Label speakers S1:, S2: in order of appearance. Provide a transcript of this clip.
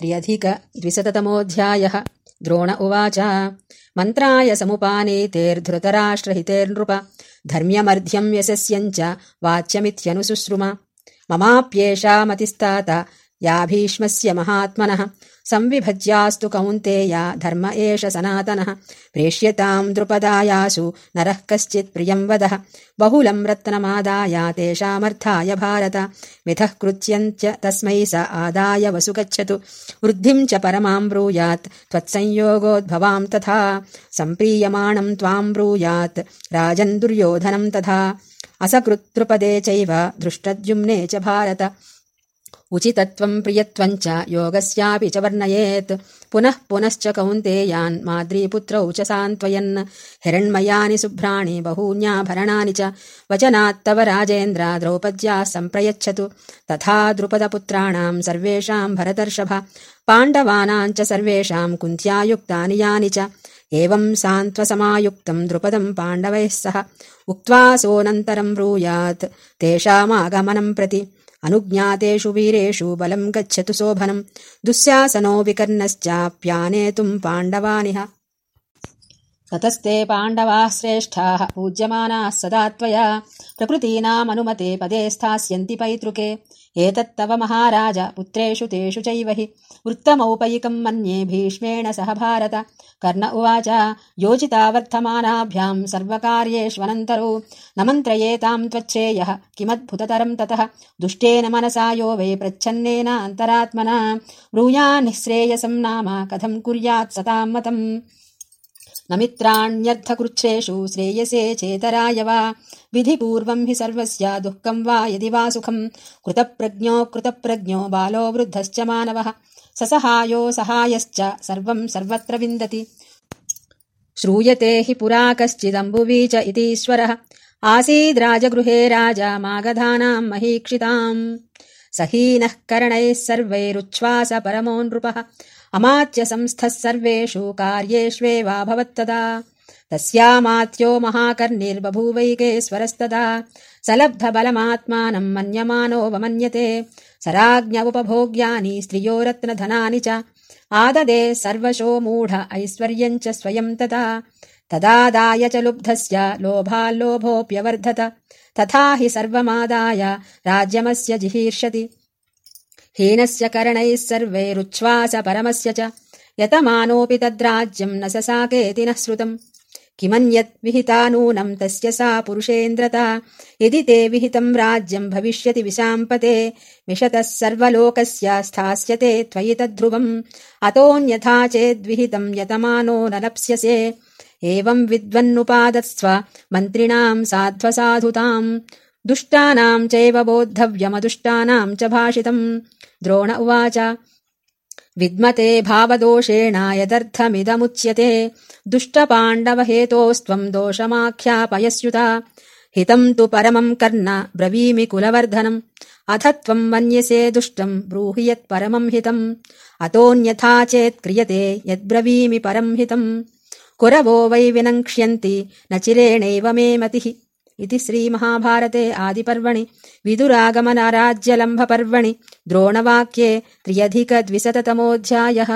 S1: त्र्यधिकद्विशततमोऽध्यायः द्रोण उवाच मन्त्राय समुपानीतेर्धृतराष्ट्रहितेर्नृप धर्म्यमर्ध्यम् यशस्यम् च वाच्यमित्यनुशुश्रुम ममाप्येषामतिस्तात या भीष्मस्य महात्मनः। संविभज्यास्तु कौन्तेया धर्म एष सनातनः। प्रेष्यताम् द्रुपदायासु नरः कश्चित् प्रियम् वदः। बहुलम् रत्नमादाय तेषामर्थाय भारत। मिथः कृत्यम् च तस्मै स आदाय वसु गच्छतु वृद्धिम् च परमाम् ब्रूयात्। त्वत्संयोगोद्भवाम् तथा। सम्प्रीयमाणम् त्वाम् ब्रूयात्। राजन् दुर्योधनम् तथा। असकृत्रुपदे चैव दृष्टद्युम्ने च भारत उचितत्वम् प्रियत्वम् च योगस्यापि च वर्णयेत्। पुनः पुनश्च कौन्तेयान् माद्रीपुत्रौ च सान्त्वयन्। हिरण्मयानि शुभ्राणि बहून्याभरणानि च। वचनात्तव राजेन्द्र द्रौपद्याः सम्प्रयच्छतु। तथा द्रुपदपुत्राणाम् सर्वेषाम् भरतर्षभ। पाण्डवानाम् च सर्वेषाम् कुन्त्यायुक्तानि यानि च। एवम् सान्त्वसमायुक्तम् द्रुपदम् पाण्डवैः सह। उक्त्वा सोऽनन्तरम् ब्रूयात्। तेषामागमनम् प्रति अनुज्ञातेषु वीरेषु बलम् गच्छतु शोभनम्। दुःशासनो विकर्णश्चाप्यानेतुम् पाण्डवानिह ततस्ते पाण्डवाः श्रेष्ठाः पूज्यमानाः सदा त्वया। प्रकृतीनामनुमते पदे स्थास्यन्ति पैतृके। एतत्तव महाराज पुत्रेषु तेषु चैव हि। वृत्तमौपैकम् मन्ये भीष्मेण सह भारत। कर्ण उवाच योजितावर्धमानाभ्याम् सर्वकार्येष्वनन्तरो। न मन्त्रयेताम् त्वच्छ्रेयः किमद्भुततरम् ततः। दुष्टेन मनसा यो वै प्रच्छन्नेन अन्तरात्मना। ब्रूयान्निःश्रेयसम् नाम कथम् कुर्यात् सताम् मतम् न मित्राण्यर्थकृच्छ्रेषु श्रेयसे चेतराय वा। विधिपूर्वम् हि सर्वस्य दुःखम् वा यदि वा सुखम् कृतप्रज्ञो कृतप्रज्ञो बालो वृद्धश्च मानवः। ससहायो सहायश्च सर्वम् सर्वत्र विन्दति। श्रूयते हि पुरा कश्चिदम्बुवी च इतीश्वरः। आसीद्राजगृहे राजा मागधानाम् महीक्षिताम्। सहीनः करणैः सर्वैरुच्छ्वास परमो नृपः अमात्यसंस्थः सर्वेषु कार्येष्वेवाभवत्तदा तस्यामात्यो महाकर्णिर्बभूवैकेश्वरस्तदा। सलब्धबलमात्मानम् मन्यमानोऽवमन्यते स राज्ञ उपभोग्यानि स्त्रियो रत्नधनानि च। आददे सर्वशो मूढ ऐश्वर्यम् च स्वयम् तथा तदादाय च लुब्धस्य लोभाल्लोभोऽप्यवर्धत। तथा हि सर्वमादाय राज्यमस्य जिहीर्षति हीनस्य करणैः सर्वैरुच्छ्वास परमस्य च। यतमानोऽपि तद्राज्यम् न ससाकेति नः श्रुतम्। किमन्यत् विहिता नूनम् तस्य सा पुरुषेन्द्रता। यदि ते विहितम् राज्यम् भविष्यति विशाम्पते विशतः सर्वलोकस्य स्थास्यते त्वयि तद्ध्रुवम्। अतोऽन्यथा चेद्विहितम् यतमानो न लप्स्यसे। एवम् विद्वन्नुपादत्स्व मन्त्रिणाम् साध्वसाधुताम् दुष्टानाम् चैव बोद्धव्यमदुष्टानाम् च भाषितम्। द्रोण उवाच विद्मते भावदोषेण यदर्थमिदमुच्यते दुष्टपाण्डवहेतोस्त्वम् दोषमाख्यापयस्युता। हितम् तु परमम् कर्ण ब्रवीमि कुलवर्धनम्। अथ त्वम् मन्यसे दुष्टम् ब्रूहि यत्परमम् हितम्। अतोऽन्यथा चेत्क्रियते यद्ब्रवीमि परम् हितम्। कुरवो वै विनङ्क्ष्यन्ति न चिरेणैव मे मतिः इति श्रीमहाभारते आदिपर्वणि। विदुरागमनराज्यलम्भपर्वणि। द्रोणवाक्ये त्र्यधिकद्विशततमोऽध्यायः